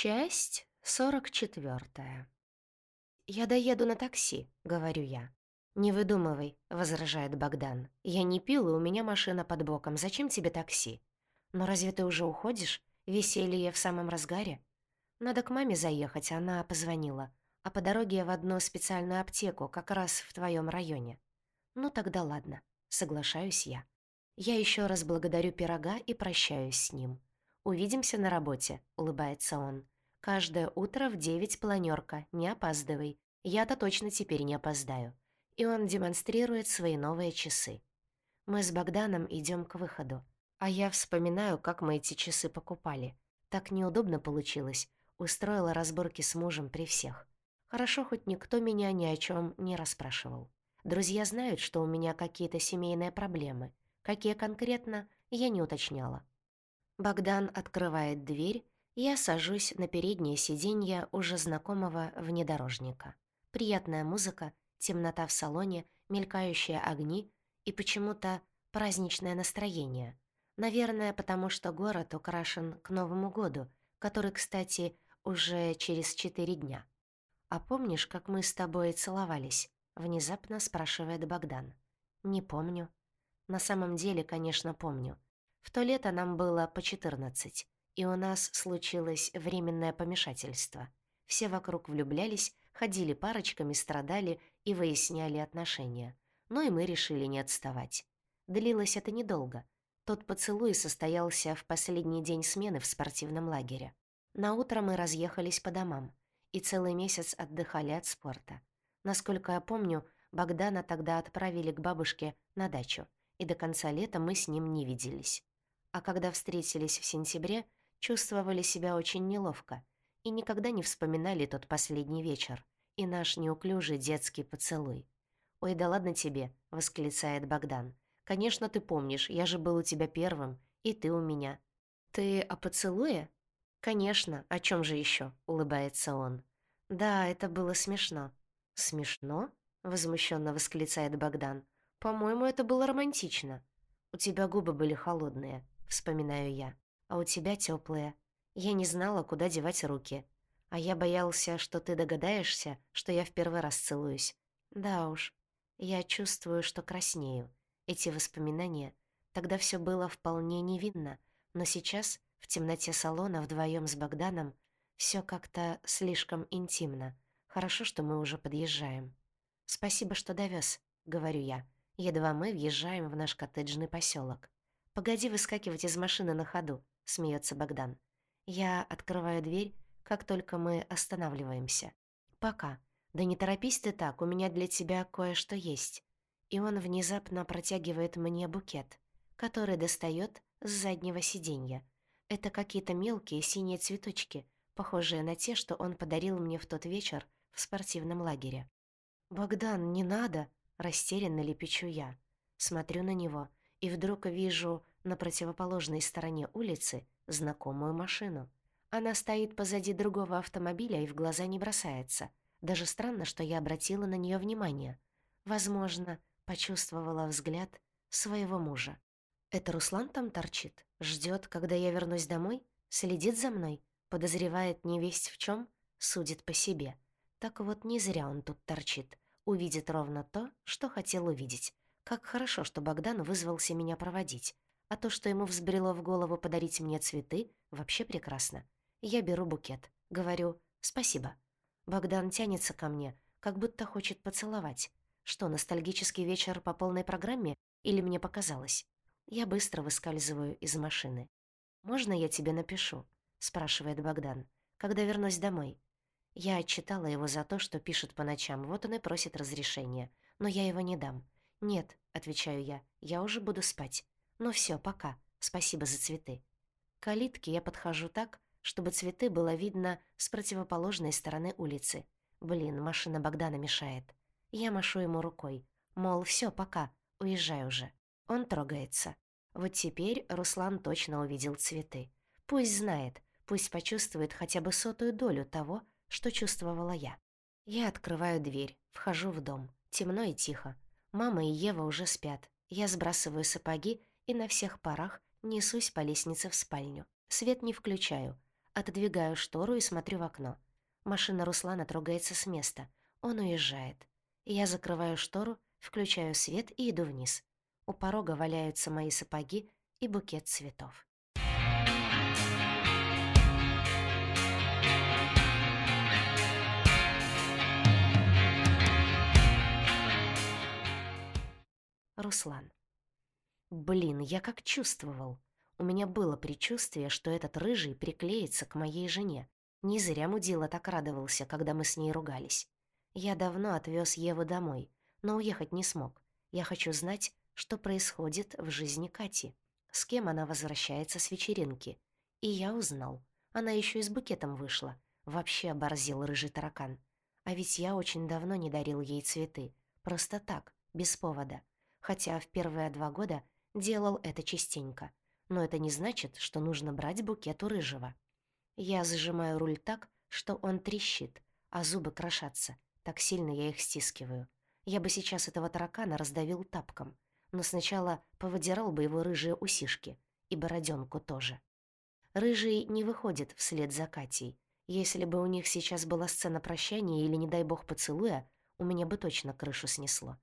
Часть сорок четвертая. «Я доеду на такси», — говорю я. «Не выдумывай», — возражает Богдан. «Я не пил, и у меня машина под боком. Зачем тебе такси?» «Но разве ты уже уходишь? Веселье в самом разгаре?» «Надо к маме заехать, она позвонила. А по дороге в одну специальную аптеку, как раз в твоем районе». «Ну тогда ладно», — соглашаюсь я. Я еще раз благодарю пирога и прощаюсь с ним. «Увидимся на работе», — улыбается он. «Каждое утро в девять планерка, не опаздывай. Я-то точно теперь не опоздаю». И он демонстрирует свои новые часы. Мы с Богданом идем к выходу. А я вспоминаю, как мы эти часы покупали. Так неудобно получилось. Устроила разборки с мужем при всех. Хорошо, хоть никто меня ни о чем не расспрашивал. Друзья знают, что у меня какие-то семейные проблемы. Какие конкретно, я не уточняла. Богдан открывает дверь, я сажусь на переднее сиденье уже знакомого внедорожника. Приятная музыка, темнота в салоне, мелькающие огни и почему-то праздничное настроение. Наверное, потому что город украшен к Новому году, который, кстати, уже через четыре дня. «А помнишь, как мы с тобой целовались?» — внезапно спрашивает Богдан. «Не помню». На самом деле, конечно, помню. В то лето нам было по 14, и у нас случилось временное помешательство. Все вокруг влюблялись, ходили парочками, страдали и выясняли отношения. Но и мы решили не отставать. Длилось это недолго. Тот поцелуй состоялся в последний день смены в спортивном лагере. На утро мы разъехались по домам и целый месяц отдыхали от спорта. Насколько я помню, Богдана тогда отправили к бабушке на дачу, и до конца лета мы с ним не виделись а когда встретились в сентябре, чувствовали себя очень неловко и никогда не вспоминали тот последний вечер и наш неуклюжий детский поцелуй. «Ой, да ладно тебе», — восклицает Богдан. «Конечно, ты помнишь, я же был у тебя первым, и ты у меня». «Ты о поцелуе?» «Конечно, о чем же еще? улыбается он. «Да, это было смешно». «Смешно?» — возмущенно восклицает Богдан. «По-моему, это было романтично. У тебя губы были холодные вспоминаю я. А у тебя теплые. Я не знала, куда девать руки. А я боялся, что ты догадаешься, что я в первый раз целуюсь. Да уж. Я чувствую, что краснею. Эти воспоминания. Тогда все было вполне невинно, но сейчас, в темноте салона вдвоем с Богданом, все как-то слишком интимно. Хорошо, что мы уже подъезжаем. «Спасибо, что довез, говорю я. Едва мы въезжаем в наш коттеджный поселок. «Погоди выскакивать из машины на ходу», — смеется Богдан. Я открываю дверь, как только мы останавливаемся. «Пока. Да не торопись ты так, у меня для тебя кое-что есть». И он внезапно протягивает мне букет, который достает с заднего сиденья. Это какие-то мелкие синие цветочки, похожие на те, что он подарил мне в тот вечер в спортивном лагере. «Богдан, не надо!» — растерянно лепечу я. Смотрю на него и вдруг вижу на противоположной стороне улицы знакомую машину. Она стоит позади другого автомобиля и в глаза не бросается. Даже странно, что я обратила на нее внимание. Возможно, почувствовала взгляд своего мужа. Это Руслан там торчит? ждет, когда я вернусь домой? Следит за мной? Подозревает невесть в чем? Судит по себе. Так вот, не зря он тут торчит. Увидит ровно то, что хотел увидеть. Как хорошо, что Богдан вызвался меня проводить. А то, что ему взбрело в голову подарить мне цветы, вообще прекрасно. Я беру букет. Говорю «спасибо». Богдан тянется ко мне, как будто хочет поцеловать. Что, ностальгический вечер по полной программе? Или мне показалось? Я быстро выскальзываю из машины. «Можно я тебе напишу?» — спрашивает Богдан. «Когда вернусь домой?» Я отчитала его за то, что пишет по ночам, вот он и просит разрешения. Но я его не дам. «Нет», — отвечаю я, — «я уже буду спать». «Ну все, пока. Спасибо за цветы». К калитке я подхожу так, чтобы цветы было видно с противоположной стороны улицы. Блин, машина Богдана мешает. Я машу ему рукой. Мол, все, пока, уезжай уже. Он трогается. Вот теперь Руслан точно увидел цветы. Пусть знает, пусть почувствует хотя бы сотую долю того, что чувствовала я. Я открываю дверь, вхожу в дом. Темно и тихо. Мама и Ева уже спят. Я сбрасываю сапоги и на всех парах несусь по лестнице в спальню. Свет не включаю. Отодвигаю штору и смотрю в окно. Машина Руслана трогается с места. Он уезжает. Я закрываю штору, включаю свет и иду вниз. У порога валяются мои сапоги и букет цветов. Руслан. Блин, я как чувствовал. У меня было предчувствие, что этот рыжий приклеится к моей жене. Не зря Мудила так радовался, когда мы с ней ругались. Я давно отвез Еву домой, но уехать не смог. Я хочу знать, что происходит в жизни Кати. С кем она возвращается с вечеринки. И я узнал. Она еще и с букетом вышла. Вообще оборзел рыжий таракан. А ведь я очень давно не дарил ей цветы. Просто так, без повода. Хотя в первые два года делал это частенько но это не значит, что нужно брать букет у рыжего. Я зажимаю руль так, что он трещит, а зубы крошатся. Так сильно я их стискиваю. Я бы сейчас этого таракана раздавил тапком, но сначала повыдирал бы его рыжие усишки и бороденку тоже. Рыжий не выходит вслед за Катей. Если бы у них сейчас была сцена прощания или, не дай бог, поцелуя, у меня бы точно крышу снесло.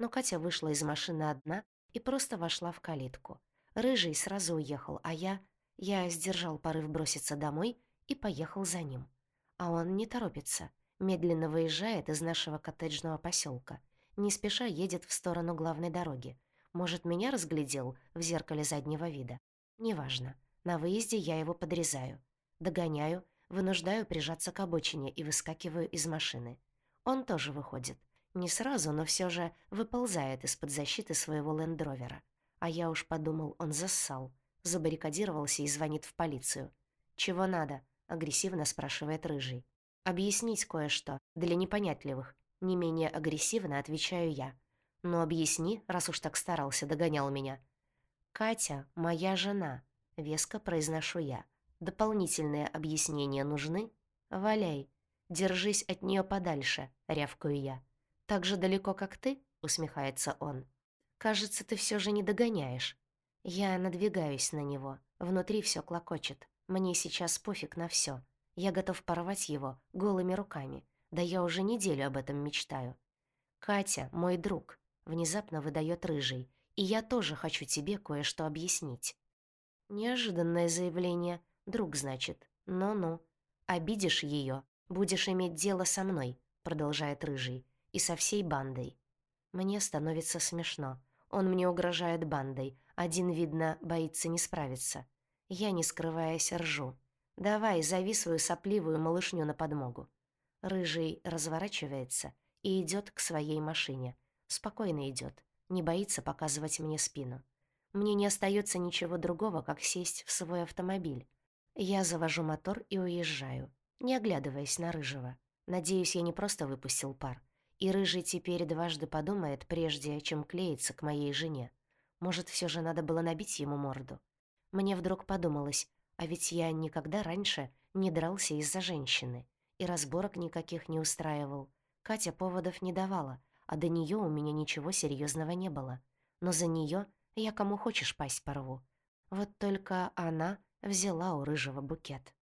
Но Катя вышла из машины одна и просто вошла в калитку. Рыжий сразу уехал, а я... Я сдержал порыв броситься домой и поехал за ним. А он не торопится, медленно выезжает из нашего коттеджного поселка, не спеша едет в сторону главной дороги. Может, меня разглядел в зеркале заднего вида. Неважно. На выезде я его подрезаю. Догоняю, вынуждаю прижаться к обочине и выскакиваю из машины. Он тоже выходит. Не сразу, но все же выползает из-под защиты своего лендровера. А я уж подумал, он зассал. Забаррикадировался и звонит в полицию. «Чего надо?» — агрессивно спрашивает Рыжий. «Объяснить кое-что, для непонятливых». Не менее агрессивно отвечаю я. «Ну объясни, раз уж так старался, догонял меня». «Катя — моя жена», — веско произношу я. «Дополнительные объяснения нужны?» «Валяй. Держись от нее подальше», — рявкаю я. «Так же далеко, как ты?» — усмехается он. Кажется, ты все же не догоняешь. Я надвигаюсь на него. Внутри все клокочет. Мне сейчас пофиг на все. Я готов порвать его голыми руками. Да я уже неделю об этом мечтаю. Катя, мой друг, внезапно выдает рыжий. И я тоже хочу тебе кое-что объяснить. Неожиданное заявление. Друг, значит. Ну-ну. Обидишь ее, будешь иметь дело со мной, продолжает рыжий. И со всей бандой. Мне становится смешно. Он мне угрожает бандой. Один, видно, боится не справиться. Я, не скрываясь, ржу. «Давай, зови свою сопливую малышню на подмогу». Рыжий разворачивается и идет к своей машине. Спокойно идет, не боится показывать мне спину. Мне не остается ничего другого, как сесть в свой автомобиль. Я завожу мотор и уезжаю, не оглядываясь на Рыжего. Надеюсь, я не просто выпустил пар. И Рыжий теперь дважды подумает, прежде чем клеиться к моей жене. Может, все же надо было набить ему морду. Мне вдруг подумалось, а ведь я никогда раньше не дрался из-за женщины и разборок никаких не устраивал. Катя поводов не давала, а до нее у меня ничего серьезного не было. Но за нее я кому хочешь пасть порву. Вот только она взяла у рыжего букет.